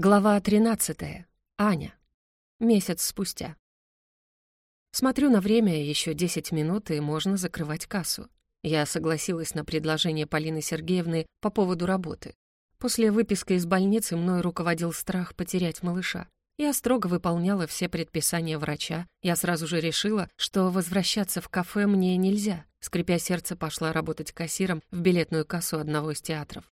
Глава 13. Аня. Месяц спустя. Смотрю на время, еще 10 минут, и можно закрывать кассу. Я согласилась на предложение Полины Сергеевны по поводу работы. После выписки из больницы мной руководил страх потерять малыша. Я строго выполняла все предписания врача. Я сразу же решила, что возвращаться в кафе мне нельзя. Скрипя сердце, пошла работать кассиром в билетную кассу одного из театров.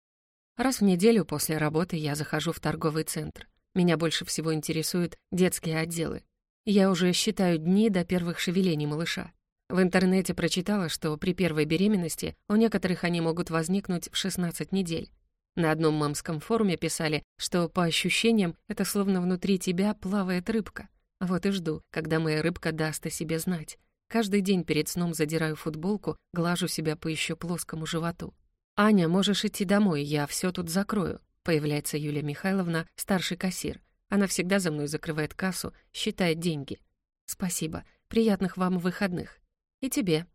Раз в неделю после работы я захожу в торговый центр. Меня больше всего интересуют детские отделы. Я уже считаю дни до первых шевелений малыша. В интернете прочитала, что при первой беременности у некоторых они могут возникнуть в 16 недель. На одном мамском форуме писали, что по ощущениям это словно внутри тебя плавает рыбка. Вот и жду, когда моя рыбка даст о себе знать. Каждый день перед сном задираю футболку, глажу себя по еще плоскому животу. «Аня, можешь идти домой, я все тут закрою», появляется Юлия Михайловна, старший кассир. Она всегда за мной закрывает кассу, считает деньги. «Спасибо. Приятных вам выходных. И тебе».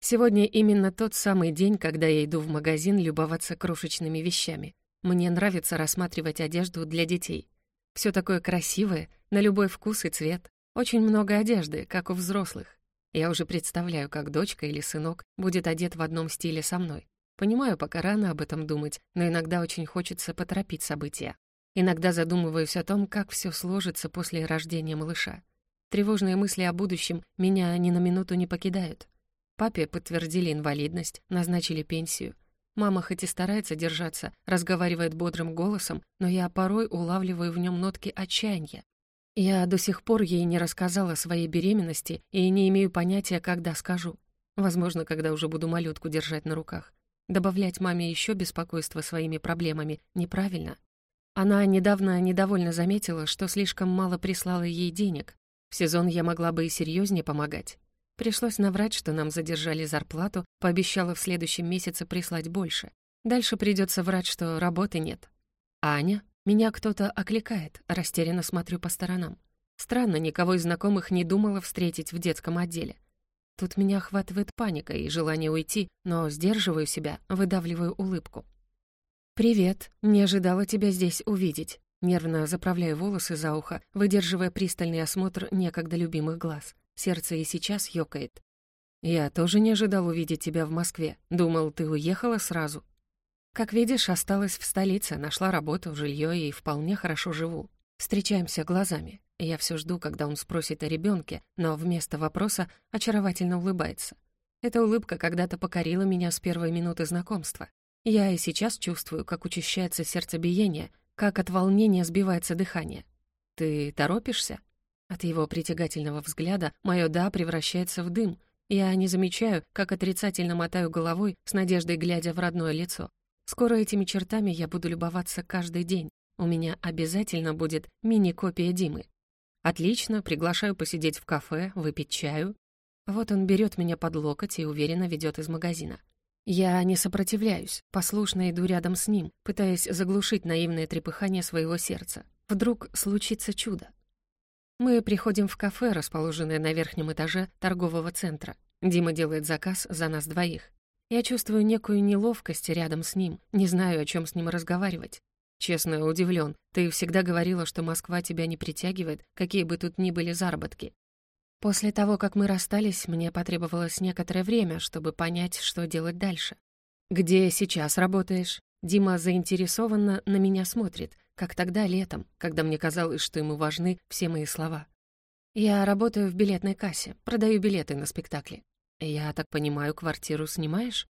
Сегодня именно тот самый день, когда я иду в магазин любоваться крошечными вещами. Мне нравится рассматривать одежду для детей. Все такое красивое, на любой вкус и цвет. Очень много одежды, как у взрослых. Я уже представляю, как дочка или сынок будет одет в одном стиле со мной. Понимаю, пока рано об этом думать, но иногда очень хочется поторопить события. Иногда задумываюсь о том, как все сложится после рождения малыша. Тревожные мысли о будущем меня ни на минуту не покидают. Папе подтвердили инвалидность, назначили пенсию. Мама хоть и старается держаться, разговаривает бодрым голосом, но я порой улавливаю в нем нотки отчаяния. Я до сих пор ей не рассказала о своей беременности и не имею понятия, когда скажу. Возможно, когда уже буду малютку держать на руках. Добавлять маме еще беспокойство своими проблемами неправильно. Она недавно недовольно заметила, что слишком мало прислала ей денег. В сезон я могла бы и серьезнее помогать. Пришлось наврать, что нам задержали зарплату, пообещала в следующем месяце прислать больше. Дальше придется врать, что работы нет. «Аня?» Меня кто-то окликает, растерянно смотрю по сторонам. Странно, никого из знакомых не думала встретить в детском отделе. Тут меня охватывает паника и желание уйти, но сдерживаю себя, выдавливаю улыбку. «Привет, не ожидала тебя здесь увидеть». Нервно заправляю волосы за ухо, выдерживая пристальный осмотр некогда любимых глаз. Сердце и сейчас ёкает. «Я тоже не ожидал увидеть тебя в Москве. Думал, ты уехала сразу». «Как видишь, осталась в столице, нашла работу, жилье и вполне хорошо живу. Встречаемся глазами. Я все жду, когда он спросит о ребенке, но вместо вопроса очаровательно улыбается. Эта улыбка когда-то покорила меня с первой минуты знакомства. Я и сейчас чувствую, как учащается сердцебиение, как от волнения сбивается дыхание. «Ты торопишься?» От его притягательного взгляда мое «да» превращается в дым. Я не замечаю, как отрицательно мотаю головой, с надеждой глядя в родное лицо. Скоро этими чертами я буду любоваться каждый день. У меня обязательно будет мини-копия Димы. Отлично, приглашаю посидеть в кафе, выпить чаю. Вот он берет меня под локоть и уверенно ведет из магазина. Я не сопротивляюсь, послушно иду рядом с ним, пытаясь заглушить наивное трепыхание своего сердца. Вдруг случится чудо. Мы приходим в кафе, расположенное на верхнем этаже торгового центра. Дима делает заказ за нас двоих. Я чувствую некую неловкость рядом с ним, не знаю, о чем с ним разговаривать. Честно, удивлен. Ты всегда говорила, что Москва тебя не притягивает, какие бы тут ни были заработки. После того, как мы расстались, мне потребовалось некоторое время, чтобы понять, что делать дальше. «Где сейчас работаешь?» Дима заинтересованно на меня смотрит, как тогда летом, когда мне казалось, что ему важны все мои слова. «Я работаю в билетной кассе, продаю билеты на спектакли». «Я так понимаю, квартиру снимаешь?»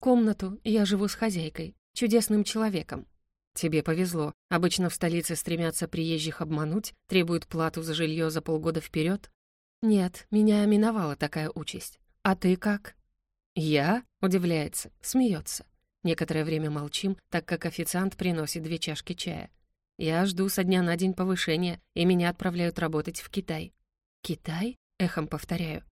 «Комнату, я живу с хозяйкой, чудесным человеком, «Тебе повезло. Обычно в столице стремятся приезжих обмануть, требуют плату за жилье за полгода вперед. Нет, меня миновала такая участь. А ты как?» «Я?» — удивляется, смеется. Некоторое время молчим, так как официант приносит две чашки чая. Я жду со дня на день повышения, и меня отправляют работать в Китай. «Китай?» — эхом повторяю.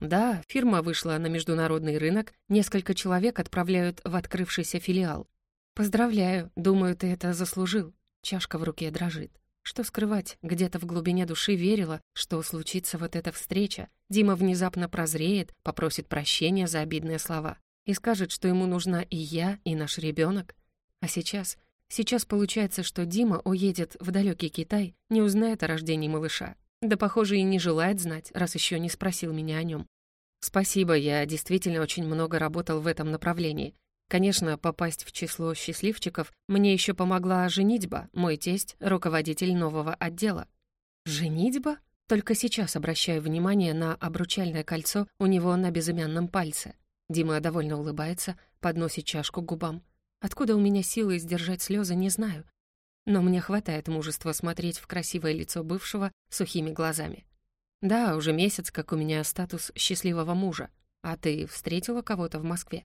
Да, фирма вышла на международный рынок, несколько человек отправляют в открывшийся филиал. «Поздравляю, думаю, ты это заслужил». Чашка в руке дрожит. Что скрывать, где-то в глубине души верила, что случится вот эта встреча. Дима внезапно прозреет, попросит прощения за обидные слова и скажет, что ему нужна и я, и наш ребенок. А сейчас, Сейчас получается, что Дима уедет в далекий Китай, не узнает о рождении малыша. Да, похоже, и не желает знать, раз еще не спросил меня о нем. Спасибо, я действительно очень много работал в этом направлении. Конечно, попасть в число счастливчиков мне еще помогла женитьба, мой тесть — руководитель нового отдела. Женитьба? Только сейчас обращаю внимание на обручальное кольцо у него на безымянном пальце. Дима довольно улыбается, подносит чашку к губам. Откуда у меня силы сдержать слезы, не знаю. Но мне хватает мужества смотреть в красивое лицо бывшего сухими глазами. Да, уже месяц, как у меня статус счастливого мужа. А ты встретила кого-то в Москве?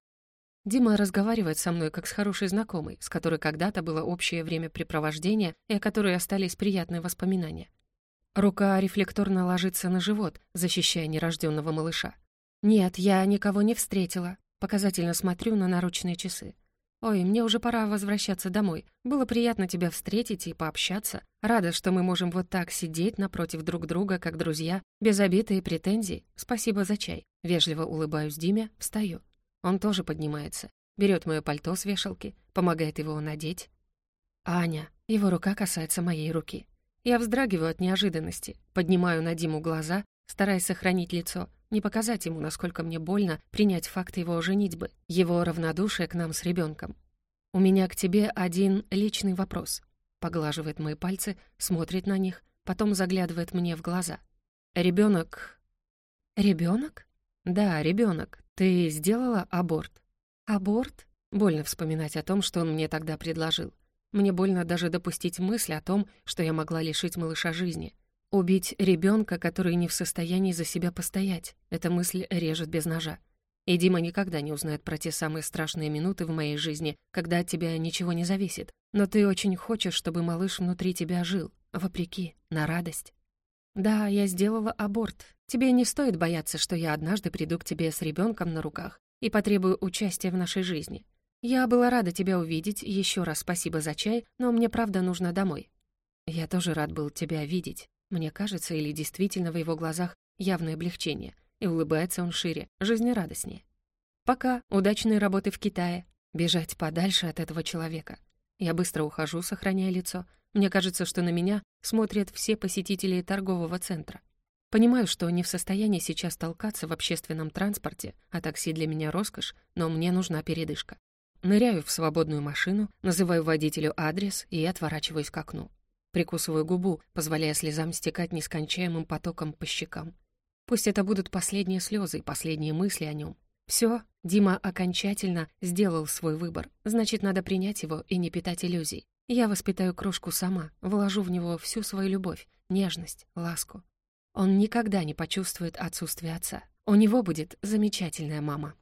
Дима разговаривает со мной как с хорошей знакомой, с которой когда-то было общее времяпрепровождение и о которой остались приятные воспоминания. Рука рефлекторно ложится на живот, защищая нерожденного малыша. «Нет, я никого не встретила». Показательно смотрю на наручные часы. «Ой, мне уже пора возвращаться домой. Было приятно тебя встретить и пообщаться. Рада, что мы можем вот так сидеть напротив друг друга, как друзья, без обиды и претензий. Спасибо за чай». Вежливо улыбаюсь Диме, встаю. Он тоже поднимается, берет мое пальто с вешалки, помогает его надеть. «Аня». Его рука касается моей руки. Я вздрагиваю от неожиданности, поднимаю на Диму глаза, стараясь сохранить лицо, не показать ему, насколько мне больно принять факт его женитьбы, его равнодушие к нам с ребенком. «У меня к тебе один личный вопрос», — поглаживает мои пальцы, смотрит на них, потом заглядывает мне в глаза. Ребенок. Ребенок? Да, ребенок. Ты сделала аборт? Аборт? Больно вспоминать о том, что он мне тогда предложил. Мне больно даже допустить мысль о том, что я могла лишить малыша жизни. Убить ребенка, который не в состоянии за себя постоять. Эта мысль режет без ножа. И Дима никогда не узнает про те самые страшные минуты в моей жизни, когда от тебя ничего не зависит. Но ты очень хочешь, чтобы малыш внутри тебя жил, вопреки, на радость. Да, я сделала аборт. Тебе не стоит бояться, что я однажды приду к тебе с ребенком на руках и потребую участия в нашей жизни. «Я была рада тебя увидеть, еще раз спасибо за чай, но мне правда нужно домой». «Я тоже рад был тебя видеть. Мне кажется, или действительно в его глазах явное облегчение, и улыбается он шире, жизнерадостнее. Пока, удачной работы в Китае. Бежать подальше от этого человека. Я быстро ухожу, сохраняя лицо. Мне кажется, что на меня смотрят все посетители торгового центра. Понимаю, что не в состоянии сейчас толкаться в общественном транспорте, а такси для меня роскошь, но мне нужна передышка. Ныряю в свободную машину, называю водителю адрес и отворачиваюсь к окну. Прикусываю губу, позволяя слезам стекать нескончаемым потоком по щекам. Пусть это будут последние слезы и последние мысли о нем. Все, Дима окончательно сделал свой выбор, значит, надо принять его и не питать иллюзий. Я воспитаю крошку сама, вложу в него всю свою любовь, нежность, ласку. Он никогда не почувствует отсутствие отца. У него будет замечательная мама.